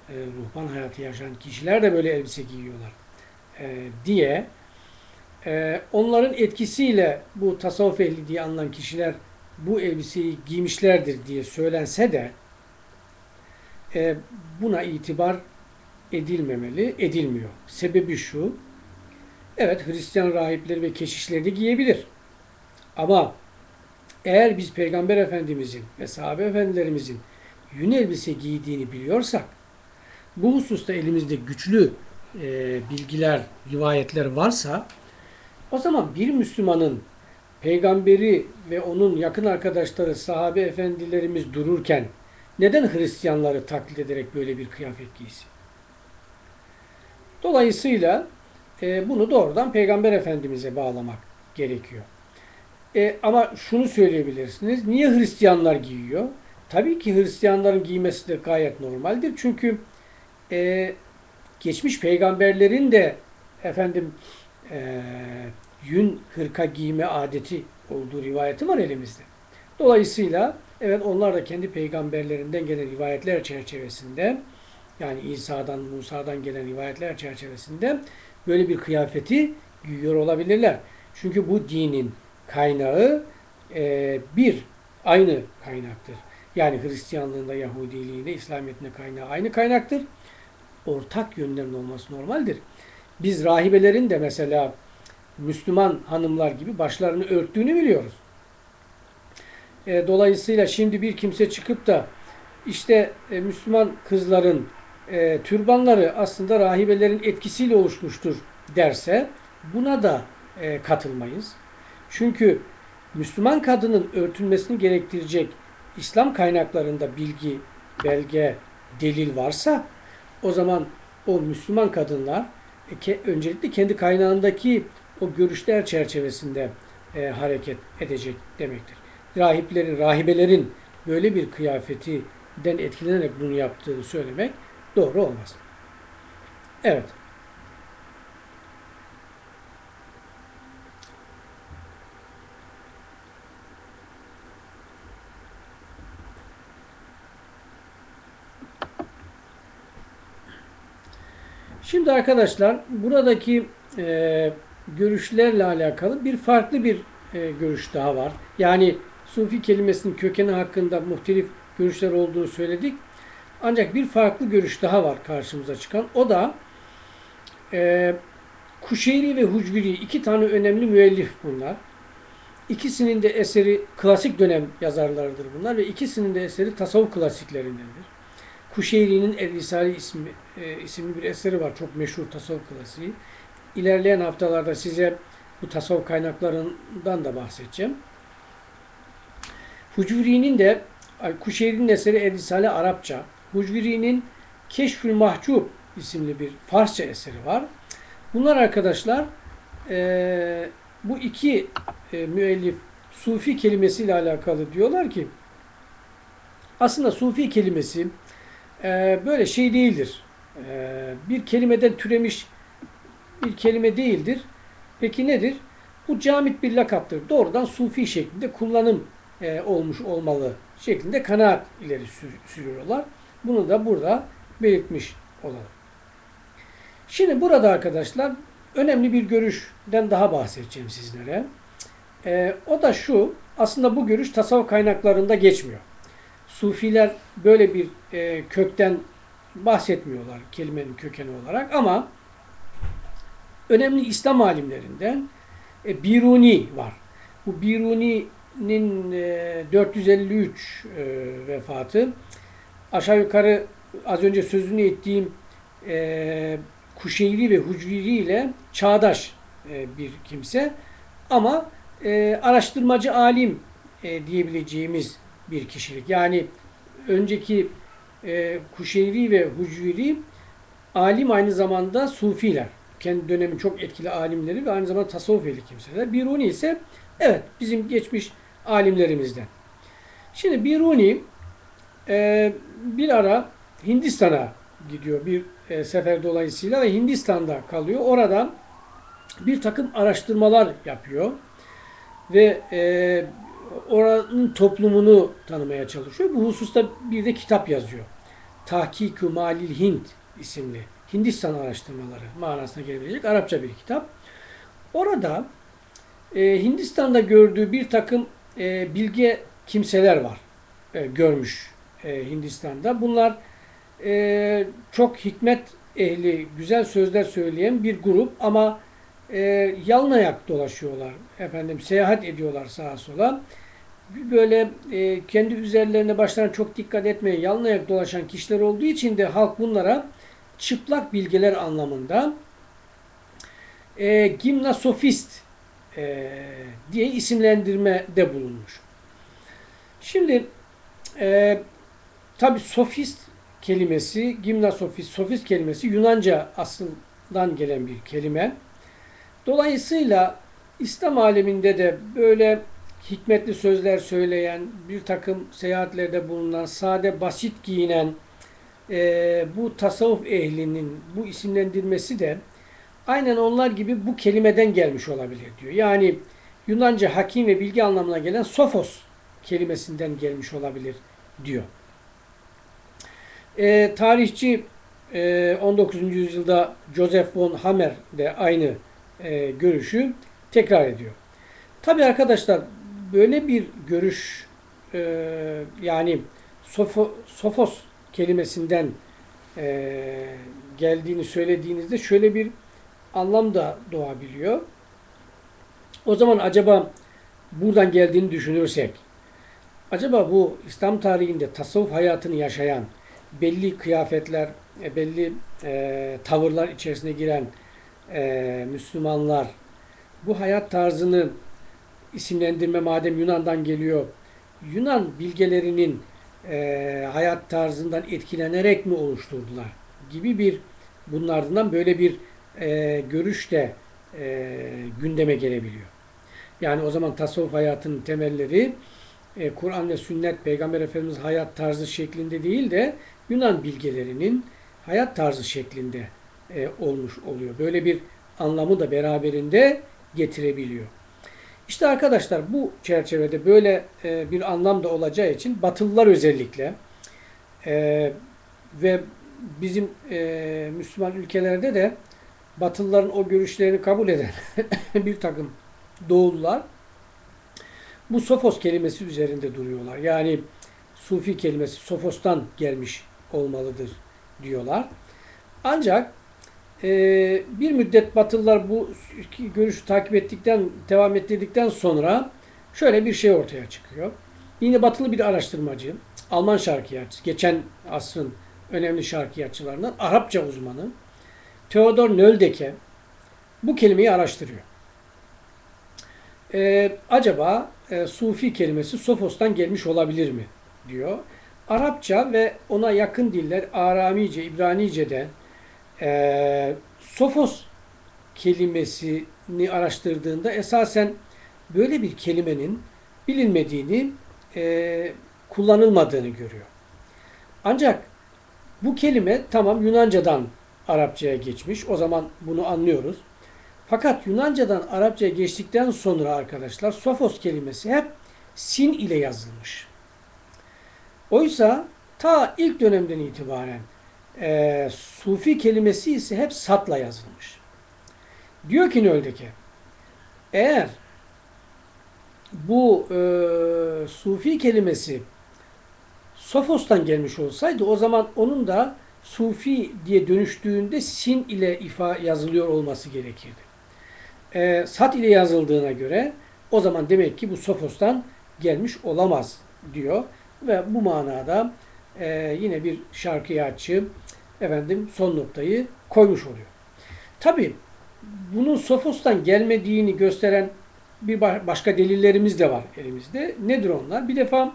e, ruhban hayatı yaşayan kişiler de böyle elbise giyiyorlar e, diye e, onların etkisiyle bu tasavvuf ehli diye anılan kişiler bu elbiseyi giymişlerdir diye söylense de e, buna itibar edilmemeli, edilmiyor. Sebebi şu, evet Hristiyan rahipleri ve keşişleri giyebilir. Ama eğer biz Peygamber Efendimizin ve sahabe efendilerimizin yün elbise giydiğini biliyorsak, bu hususta elimizde güçlü e, bilgiler, rivayetler varsa, o zaman bir Müslümanın peygamberi ve onun yakın arkadaşları sahabe efendilerimiz dururken neden Hristiyanları taklit ederek böyle bir kıyafet giysin? Dolayısıyla e, bunu doğrudan Peygamber Efendimiz'e bağlamak gerekiyor. E, ama şunu söyleyebilirsiniz. Niye Hristiyanlar giyiyor? Tabii ki Hristiyanların giymesi de gayet normaldir. Çünkü e, geçmiş peygamberlerin de efendim e, yün hırka giyme adeti olduğu rivayeti var elimizde. Dolayısıyla evet onlar da kendi peygamberlerinden gelen rivayetler çerçevesinde yani İsa'dan, Musa'dan gelen rivayetler çerçevesinde böyle bir kıyafeti giyiyor olabilirler. Çünkü bu dinin kaynağı e, bir, aynı kaynaktır. Yani Hristiyanlığında, Yahudiliğinde, İslamiyetinde kaynağı aynı kaynaktır. Ortak yönlerin olması normaldir. Biz rahibelerin de mesela Müslüman hanımlar gibi başlarını örttüğünü biliyoruz. E, dolayısıyla şimdi bir kimse çıkıp da işte e, Müslüman kızların e, türbanları aslında rahibelerin etkisiyle oluşmuştur derse buna da katılmayız. Çünkü Müslüman kadının örtülmesini gerektirecek İslam kaynaklarında bilgi, belge, delil varsa o zaman o Müslüman kadınlar öncelikle kendi kaynağındaki o görüşler çerçevesinde e, hareket edecek demektir. Rahiplerin, rahibelerin böyle bir kıyafetinden etkilenerek bunu yaptığını söylemek doğru olmaz. Evet. Şimdi arkadaşlar buradaki e, görüşlerle alakalı bir farklı bir e, görüş daha var. Yani Sufi kelimesinin kökeni hakkında muhtelif görüşler olduğunu söyledik. Ancak bir farklı görüş daha var karşımıza çıkan. O da e, Kuşeyri ve Hucviri iki tane önemli müellif bunlar. İkisinin de eseri klasik dönem yazarlarıdır bunlar ve ikisinin de eseri tasavvuf klasiklerindendir. Kuşeyri'nin El Risale ismi, e, isimli bir eseri var. Çok meşhur tasavvuf klasiği. İlerleyen haftalarda size bu tasavvuf kaynaklarından da bahsedeceğim. Hucviri'nin de Kuşeyri'nin eseri El Risale Arapça. Hucviri'nin Keşfül Mahcub isimli bir Farsça eseri var. Bunlar arkadaşlar e, bu iki e, müellif Sufi kelimesiyle alakalı diyorlar ki aslında Sufi kelimesi e, böyle şey değildir. E, bir kelimeden türemiş bir kelime değildir. Peki nedir? Bu camit bir lakaptır. Doğrudan sufi şeklinde kullanım e, olmuş olmalı şeklinde kanaat ileri sür- sürüyorlar. Bunu da burada belirtmiş olalım. Şimdi burada arkadaşlar önemli bir görüşten daha bahsedeceğim sizlere. E, o da şu, aslında bu görüş tasavvuf kaynaklarında geçmiyor. Sufiler böyle bir e, kökten bahsetmiyorlar kelimenin kökeni olarak ama önemli İslam alimlerinden e, Biruni var. Bu Biruni'nin e, 453 e, vefatı aşağı yukarı az önce sözünü ettiğim e, Kuşeyri ve Hucviri ile çağdaş e, bir kimse ama e, araştırmacı alim e, diyebileceğimiz bir kişilik. Yani önceki e, Kuşeyri ve Hucviri alim aynı zamanda sufiler. Kendi dönemin çok etkili alimleri ve aynı zamanda tasavvuf ehli kimseler. Biruni ise evet bizim geçmiş alimlerimizden. Şimdi Biruni e, bir ara Hindistan'a gidiyor bir e, sefer dolayısıyla ve Hindistan'da kalıyor. Orada bir takım araştırmalar yapıyor ve e, oranın toplumunu tanımaya çalışıyor. Bu hususta bir de kitap yazıyor. Tahkik-ü Malil Hind isimli Hindistan araştırmaları manasına gelebilecek Arapça bir kitap. Orada e, Hindistan'da gördüğü bir takım e, bilge kimseler var. E, görmüş e, Hindistan'da. Bunlar e, çok hikmet ehli, güzel sözler söyleyen bir grup ama e, yalın ayak dolaşıyorlar. Efendim seyahat ediyorlar sağa sola. Böyle e, kendi üzerlerine başlarına çok dikkat etmeyen, yalın ayak dolaşan kişiler olduğu için de halk bunlara çıplak bilgeler anlamında e, gimnasofist e, diye isimlendirmede bulunmuş. Şimdi e, tabi sofist kelimesi, gimnasofist, sofist kelimesi Yunanca asıldan gelen bir kelime. Dolayısıyla İslam aleminde de böyle hikmetli sözler söyleyen, bir takım seyahatlerde bulunan, sade, basit giyinen e, bu tasavvuf ehlinin bu isimlendirmesi de aynen onlar gibi bu kelimeden gelmiş olabilir diyor. Yani Yunanca hakim ve bilgi anlamına gelen sofos kelimesinden gelmiş olabilir diyor. E, tarihçi e, 19. yüzyılda Joseph von Hammer de aynı e, görüşü tekrar ediyor. Tabi arkadaşlar böyle bir görüş e, yani sofo, sofos kelimesinden e, geldiğini söylediğinizde şöyle bir anlam da doğabiliyor. O zaman acaba buradan geldiğini düşünürsek acaba bu İslam tarihinde tasavvuf hayatını yaşayan belli kıyafetler, e, belli e, tavırlar içerisine giren e, Müslümanlar bu hayat tarzını isimlendirme madem Yunan'dan geliyor, Yunan bilgelerinin e, hayat tarzından etkilenerek mi oluşturdular gibi bir bunlardan böyle bir e, görüş de e, gündeme gelebiliyor. Yani o zaman tasavvuf hayatının temelleri e, Kur'an ve sünnet Peygamber Efendimiz hayat tarzı şeklinde değil de Yunan bilgelerinin hayat tarzı şeklinde e, olmuş oluyor. Böyle bir anlamı da beraberinde getirebiliyor. İşte arkadaşlar bu çerçevede böyle e, bir anlam da olacağı için Batılılar özellikle e, ve bizim e, Müslüman ülkelerde de Batılıların o görüşlerini kabul eden <laughs> bir takım doğullar bu sofos kelimesi üzerinde duruyorlar. Yani sufi kelimesi sofostan gelmiş olmalıdır diyorlar. Ancak e, bir müddet Batılılar bu görüşü takip ettikten, devam ettirdikten sonra şöyle bir şey ortaya çıkıyor. Yine Batılı bir araştırmacı, Alman şarkiyatçısı, geçen asrın önemli şarkiyatçılarından Arapça uzmanı Theodor Nöldeke bu kelimeyi araştırıyor. Ee, acaba e, Sufi kelimesi Sofos'tan gelmiş olabilir mi? diyor. Arapça ve ona yakın diller Aramice, İbranice'de e, Sofos kelimesini araştırdığında esasen böyle bir kelimenin bilinmediğini, e, kullanılmadığını görüyor. Ancak bu kelime tamam Yunanca'dan Arapçaya geçmiş. O zaman bunu anlıyoruz. Fakat Yunanca'dan Arapçaya geçtikten sonra arkadaşlar Sofos kelimesi hep sin ile yazılmış. Oysa ta ilk dönemden itibaren e, sufi kelimesi ise hep satla yazılmış. Diyor ki Nöldeki, eğer bu e, sufi kelimesi Sofos'tan gelmiş olsaydı o zaman onun da sufi diye dönüştüğünde sin ile ifa yazılıyor olması gerekirdi. E, sat ile yazıldığına göre o zaman demek ki bu Sofos'tan gelmiş olamaz diyor ve bu manada e, yine bir şarkıyatçı efendim son noktayı koymuş oluyor. Tabi bunun Sofos'tan gelmediğini gösteren bir başka delillerimiz de var elimizde. Nedir onlar? Bir defa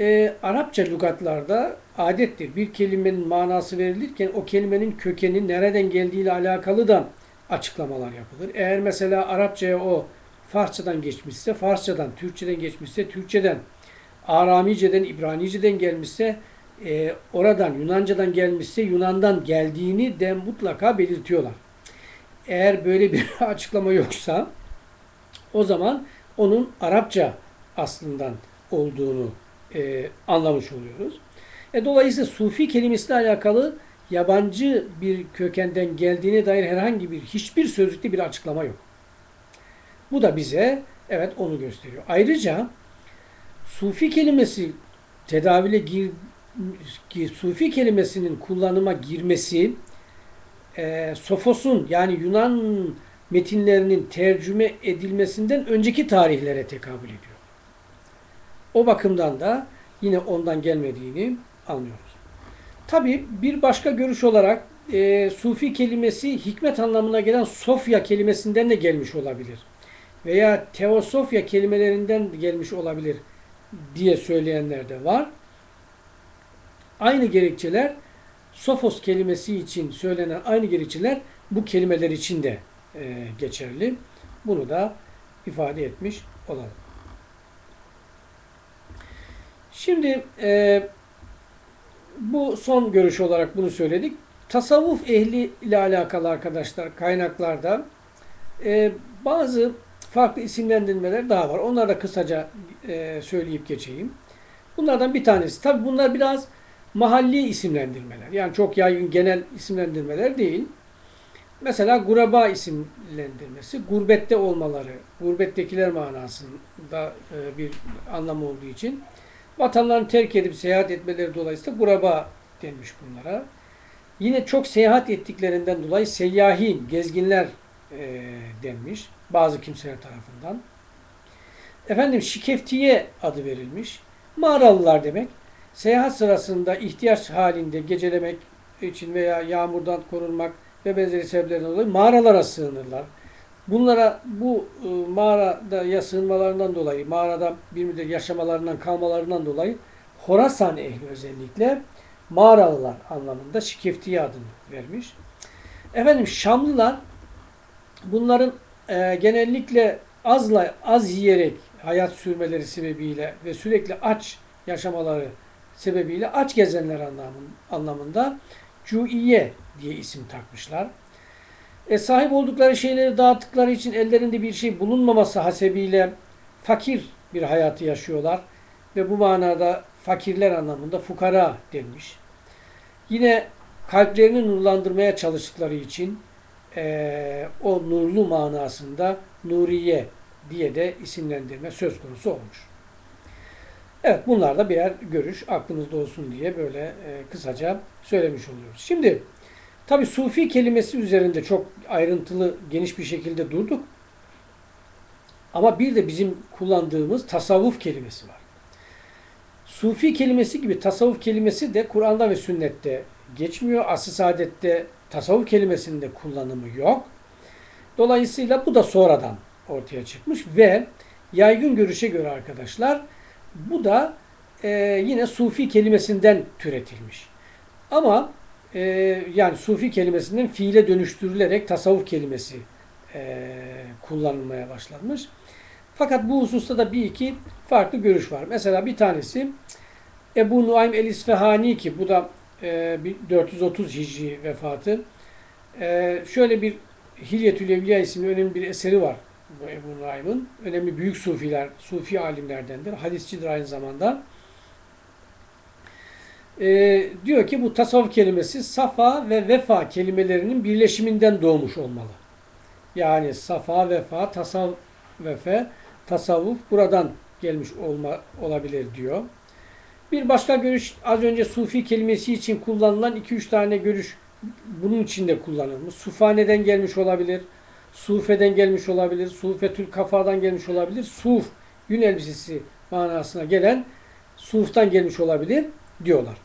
e, Arapça lügatlarda adettir. Bir kelimenin manası verilirken o kelimenin kökeni nereden geldiğiyle alakalı da açıklamalar yapılır. Eğer mesela Arapçaya o Farsçadan geçmişse, Farsçadan, Türkçeden geçmişse, Türkçeden, Aramice'den, İbranice'den gelmişse, e, oradan, Yunancadan gelmişse, Yunan'dan geldiğini de mutlaka belirtiyorlar. Eğer böyle bir <laughs> açıklama yoksa, o zaman onun Arapça aslından olduğunu e, anlamış oluyoruz. E, dolayısıyla Sufi kelimesiyle alakalı yabancı bir kökenden geldiğine dair herhangi bir hiçbir sözlükte bir açıklama yok. Bu da bize evet onu gösteriyor. Ayrıca Sufi kelimesi tedavile gir, Sufi kelimesinin kullanıma girmesi e, Sofos'un yani Yunan metinlerinin tercüme edilmesinden önceki tarihlere tekabül ediyor. O bakımdan da yine ondan gelmediğini anlıyoruz. Tabi bir başka görüş olarak e, Sufi kelimesi hikmet anlamına gelen Sofya kelimesinden de gelmiş olabilir. Veya Teosofya kelimelerinden gelmiş olabilir diye söyleyenler de var. Aynı gerekçeler Sofos kelimesi için söylenen aynı gerekçeler bu kelimeler için de e, geçerli. Bunu da ifade etmiş olalım. Şimdi e, bu son görüş olarak bunu söyledik. Tasavvuf ehli ile alakalı arkadaşlar kaynaklarda e, bazı farklı isimlendirmeler daha var. Onları da kısaca e, söyleyip geçeyim. Bunlardan bir tanesi. Tabi bunlar biraz mahalli isimlendirmeler. Yani çok yaygın genel isimlendirmeler değil. Mesela guraba isimlendirmesi, gurbette olmaları, gurbettekiler manasında e, bir anlamı olduğu için vatanlarını terk edip seyahat etmeleri dolayısıyla guraba denmiş bunlara. Yine çok seyahat ettiklerinden dolayı seyyahin, gezginler e, denmiş bazı kimseler tarafından. Efendim şikeftiye adı verilmiş. Mağaralılar demek. Seyahat sırasında ihtiyaç halinde gecelemek için veya yağmurdan korunmak ve benzeri sebeplerden dolayı mağaralara sığınırlar. Bunlara bu e, mağarada ya sığınmalarından dolayı, mağarada bir müddet yaşamalarından, kalmalarından dolayı Horasan ehli özellikle mağaralılar anlamında şikeftiye adını vermiş. Efendim Şamlılar bunların e, genellikle azla az yiyerek hayat sürmeleri sebebiyle ve sürekli aç yaşamaları sebebiyle aç gezenler anlamında Cuiye diye isim takmışlar. E, sahip oldukları şeyleri dağıttıkları için ellerinde bir şey bulunmaması hasebiyle fakir bir hayatı yaşıyorlar. Ve bu manada fakirler anlamında fukara denmiş. Yine kalplerini nurlandırmaya çalıştıkları için e, o nurlu manasında Nuriye diye de isimlendirme söz konusu olmuş. Evet bunlar da birer görüş aklınızda olsun diye böyle e, kısaca söylemiş oluyoruz. Şimdi tabi sufi kelimesi üzerinde çok ayrıntılı geniş bir şekilde durduk. Ama bir de bizim kullandığımız tasavvuf kelimesi var. Sufi kelimesi gibi tasavvuf kelimesi de Kur'an'da ve sünnette geçmiyor. Asıl saadette tasavvuf kelimesinin kullanımı yok. Dolayısıyla bu da sonradan ortaya çıkmış ve yaygın görüşe göre arkadaşlar bu da e, yine sufi kelimesinden türetilmiş. Ama e, yani sufi kelimesinden fiile dönüştürülerek tasavvuf kelimesi e, kullanılmaya başlanmış. Fakat bu hususta da bir iki farklı görüş var. Mesela bir tanesi Ebu Nuaym el-İsfahani ki bu da e, 430 Hicri vefatı. E, şöyle bir Hilyetül Evliya isimli önemli bir eseri var bu Ebu Nuaym'ın. Önemli büyük sufiler, sufi alimlerdendir. Hadisçidir aynı zamanda. Ee, diyor ki bu tasavvuf kelimesi safa ve vefa kelimelerinin birleşiminden doğmuş olmalı. Yani safa, vefa, tasavvuf, vefe, tasavvuf buradan gelmiş olma, olabilir diyor. Bir başka görüş az önce sufi kelimesi için kullanılan 2-3 tane görüş bunun içinde kullanılmış. Sufaneden gelmiş olabilir. Sufeden gelmiş olabilir. Sufetül kafadan gelmiş olabilir. Suf, gün elbisesi manasına gelen suftan gelmiş olabilir diyorlar.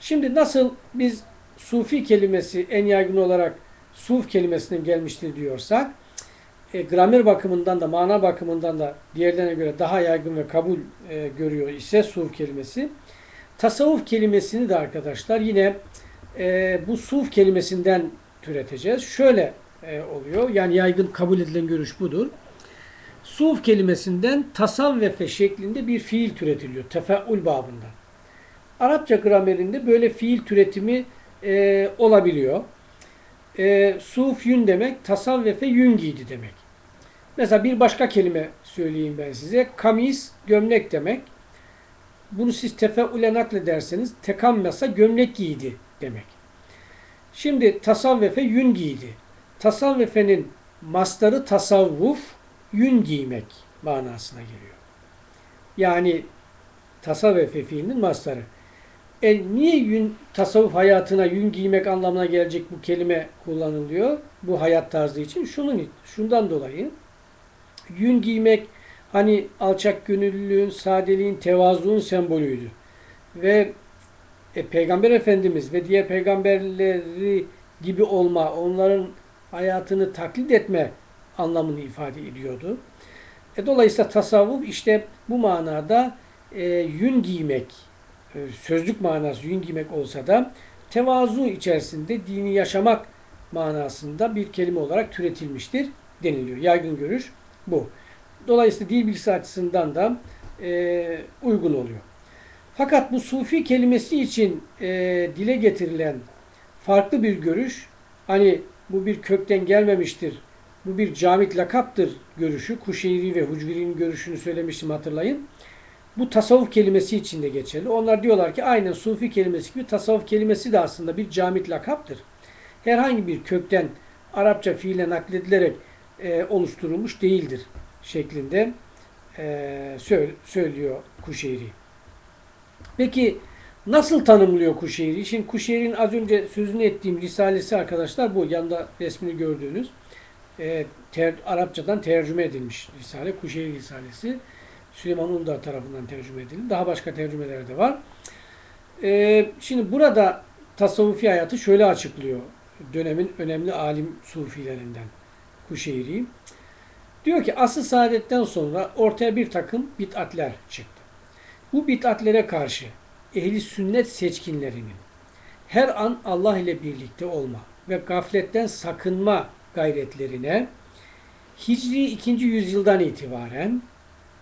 Şimdi nasıl biz sufi kelimesi en yaygın olarak suf kelimesinden gelmiştir diyorsak e, gramer bakımından da mana bakımından da diğerlerine göre daha yaygın ve kabul e, görüyor ise suf kelimesi. Tasavvuf kelimesini de arkadaşlar yine e, bu suf kelimesinden türeteceğiz. Şöyle e, oluyor. Yani yaygın kabul edilen görüş budur. Suf kelimesinden tasavvefe şeklinde bir fiil türetiliyor. Tefeul babından. Arapça gramerinde böyle fiil türetimi e, olabiliyor. E, suf yün demek, tasavvefe yün giydi demek. Mesela bir başka kelime söyleyeyim ben size. Kamis, gömlek demek. Bunu siz tefeule naklederseniz tekammesa gömlek giydi demek. Şimdi tasavvefe yün giydi. Tasavvefenin mastarı tasavvuf, yün giymek manasına geliyor. Yani tasavvefe fiilinin mastarı. E niye yün, tasavvuf hayatına yün giymek anlamına gelecek bu kelime kullanılıyor? Bu hayat tarzı için. Şunun, şundan dolayı yün giymek hani alçak gönüllülüğün, sadeliğin, tevazuun sembolüydü. Ve e, Peygamber Efendimiz ve diğer peygamberleri gibi olma, onların hayatını taklit etme anlamını ifade ediyordu. E, dolayısıyla tasavvuf işte bu manada e, yün giymek, e, sözlük manası yün giymek olsa da tevazu içerisinde dini yaşamak manasında bir kelime olarak türetilmiştir deniliyor. Yaygın görüş bu. Dolayısıyla dil bilgisi açısından da e, uygun oluyor. Fakat bu sufi kelimesi için e, dile getirilen farklı bir görüş, hani bu bir kökten gelmemiştir, bu bir camit lakaptır görüşü, Kuşeyri ve Hucviri'nin görüşünü söylemiştim hatırlayın. Bu tasavvuf kelimesi için de geçerli. Onlar diyorlar ki aynen sufi kelimesi gibi tasavvuf kelimesi de aslında bir camit lakaptır. Herhangi bir kökten Arapça fiile nakledilerek e, oluşturulmuş değildir şeklinde e, söylüyor Kuşeyri. Peki nasıl tanımlıyor Kuşeyri? Şimdi Kuşeyri'nin az önce sözünü ettiğim risalesi arkadaşlar bu. Yanında resmini gördüğünüz e, ter, Arapçadan tercüme edilmiş risale. Kuşeyri Risalesi. Süleyman Undar tarafından tercüme edildi. Daha başka tercümeler de var. E, şimdi burada tasavvufi hayatı şöyle açıklıyor. Dönemin önemli alim sufilerinden Kuşeyri. Diyor ki asıl saadetten sonra ortaya bir takım bit'atler çıktı. Bu bit'atlere karşı ehli sünnet seçkinlerinin her an Allah ile birlikte olma ve gafletten sakınma gayretlerine Hicri 2. yüzyıldan itibaren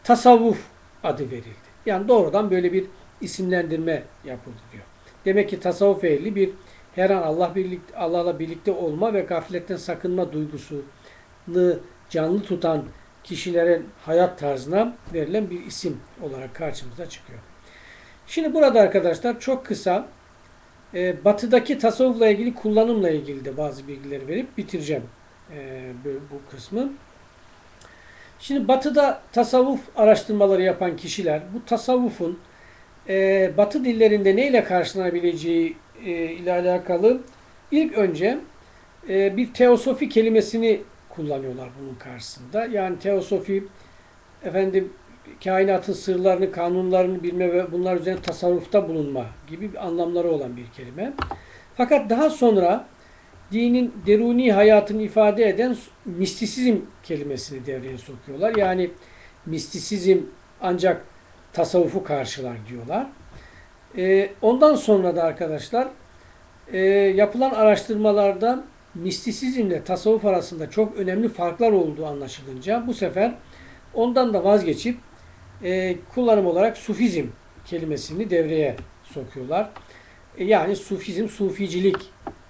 tasavvuf adı verildi. Yani doğrudan böyle bir isimlendirme yapıldı diyor. Demek ki tasavvuf ehli bir her an Allah birlikte Allah'la birlikte olma ve gafletten sakınma duygusunu canlı tutan kişilerin hayat tarzına verilen bir isim olarak karşımıza çıkıyor. Şimdi burada arkadaşlar çok kısa e, batıdaki tasavvufla ilgili kullanımla ilgili de bazı bilgileri verip bitireceğim e, bu, bu kısmı. Şimdi batıda tasavvuf araştırmaları yapan kişiler bu tasavvufun e, batı dillerinde neyle karşılanabileceği e, ile alakalı ilk önce e, bir teosofi kelimesini kullanıyorlar bunun karşısında. Yani teosofi efendim kainatın sırlarını, kanunlarını bilme ve bunlar üzerine tasarrufta bulunma gibi bir anlamları olan bir kelime. Fakat daha sonra dinin deruni hayatını ifade eden mistisizm kelimesini devreye sokuyorlar. Yani mistisizm ancak tasavvufu karşılar diyorlar. Ee, ondan sonra da arkadaşlar e, yapılan araştırmalarda mistisizmle tasavvuf arasında çok önemli farklar olduğu anlaşılınca bu sefer ondan da vazgeçip e, kullanım olarak sufizm kelimesini devreye sokuyorlar. E, yani sufizm, suficilik,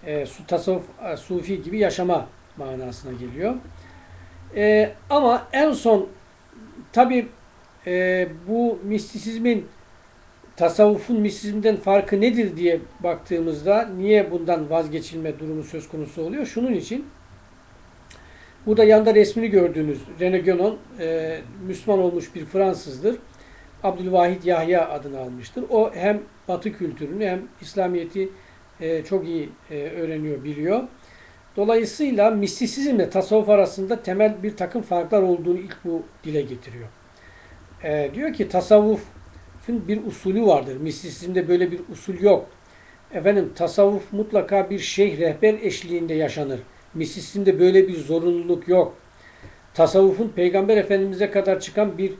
e, tasavvuf, e, sufi gibi yaşama manasına geliyor. E, ama en son tabi bu mistisizmin tasavvufun mistisizmden farkı nedir diye baktığımızda niye bundan vazgeçilme durumu söz konusu oluyor? Şunun için burada yanda resmini gördüğünüz René Guénon e, Müslüman olmuş bir Fransızdır. Abdülvahid Yahya adını almıştır. O hem Batı kültürünü hem İslamiyet'i e, çok iyi e, öğreniyor, biliyor. Dolayısıyla mistisizmle tasavvuf arasında temel bir takım farklar olduğunu ilk bu dile getiriyor. E, diyor ki tasavvufun bir usulü vardır. Mistisizmde böyle bir usul yok. Efendim tasavvuf mutlaka bir şeyh rehber eşliğinde yaşanır. Mistisizmde böyle bir zorunluluk yok. Tasavvufun Peygamber Efendimiz'e kadar çıkan bir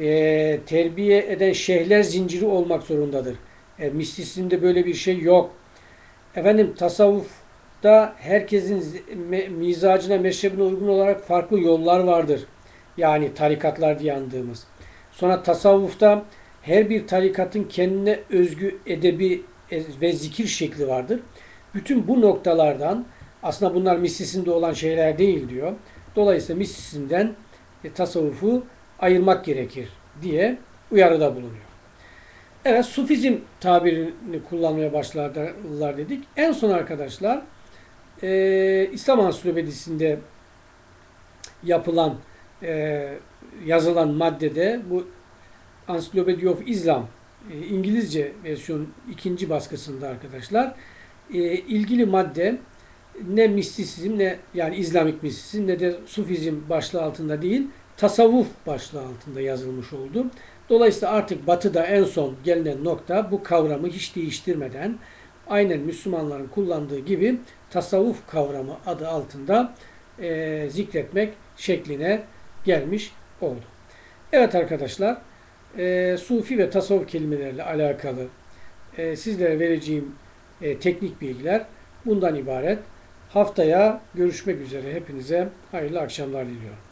e, terbiye eden şeyhler zinciri olmak zorundadır. E, mistisizmde böyle bir şey yok. Efendim tasavvufta herkesin mizacına, meşrebine uygun olarak farklı yollar vardır. Yani tarikatlar diye andığımız. Sonra tasavvufta her bir tarikatın kendine özgü edebi ve zikir şekli vardır. Bütün bu noktalardan aslında bunlar mistisinde olan şeyler değil diyor. Dolayısıyla mistisizmden e, tasavvufu ayırmak gerekir diye uyarıda bulunuyor. Evet, sufizm tabirini kullanmaya başladılar dedik. En son arkadaşlar e, İslam Ansiklopedisi'nde yapılan e, yazılan maddede bu Encyclopedia of Islam e, İngilizce versiyon ikinci baskısında arkadaşlar e, ilgili madde ne mistisizm ne yani İslamik mistisizm ne de sufizm başlığı altında değil tasavvuf başlığı altında yazılmış oldu. Dolayısıyla artık batıda en son gelinen nokta bu kavramı hiç değiştirmeden aynen Müslümanların kullandığı gibi tasavvuf kavramı adı altında e, zikretmek şekline gelmiş oldu. Evet arkadaşlar e, sufi ve tasavvuf kelimelerle alakalı e, sizlere vereceğim e, teknik bilgiler bundan ibaret. Haftaya görüşmek üzere. Hepinize hayırlı akşamlar diliyorum.